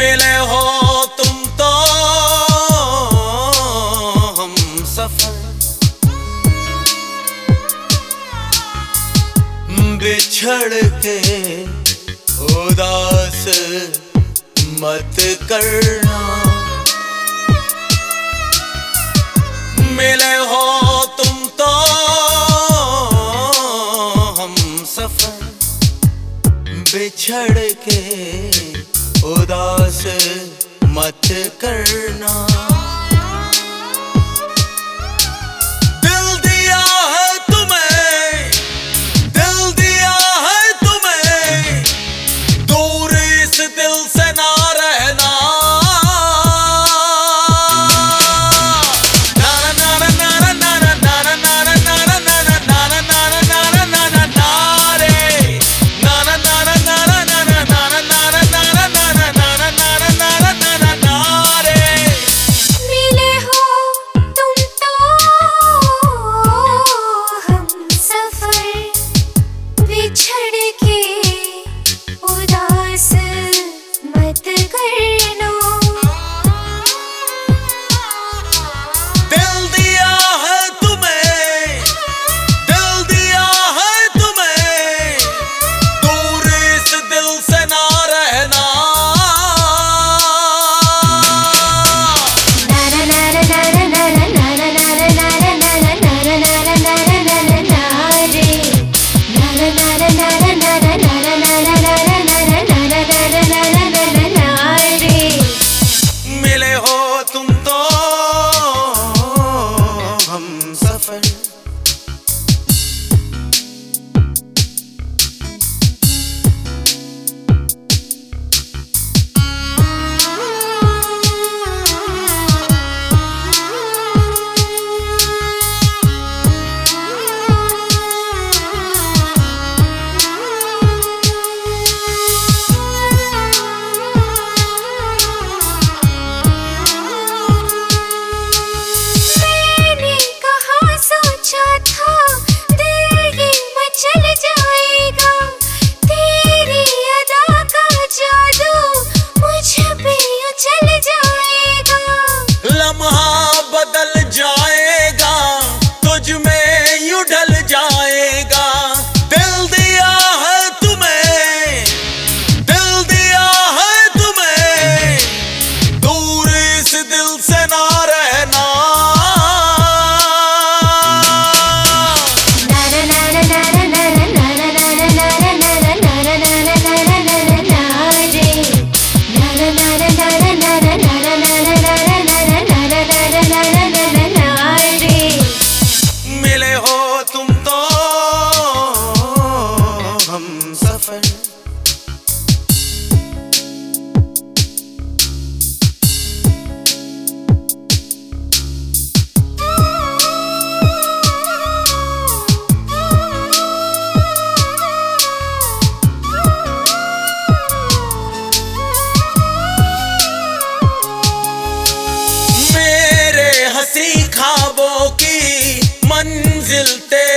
मिले हो तुम तो हम सफ़र। बिछड़ के उदास मत करना। मिले हो तुम तो हम सफ़र। बिछड़ के उदास मत करना। decirte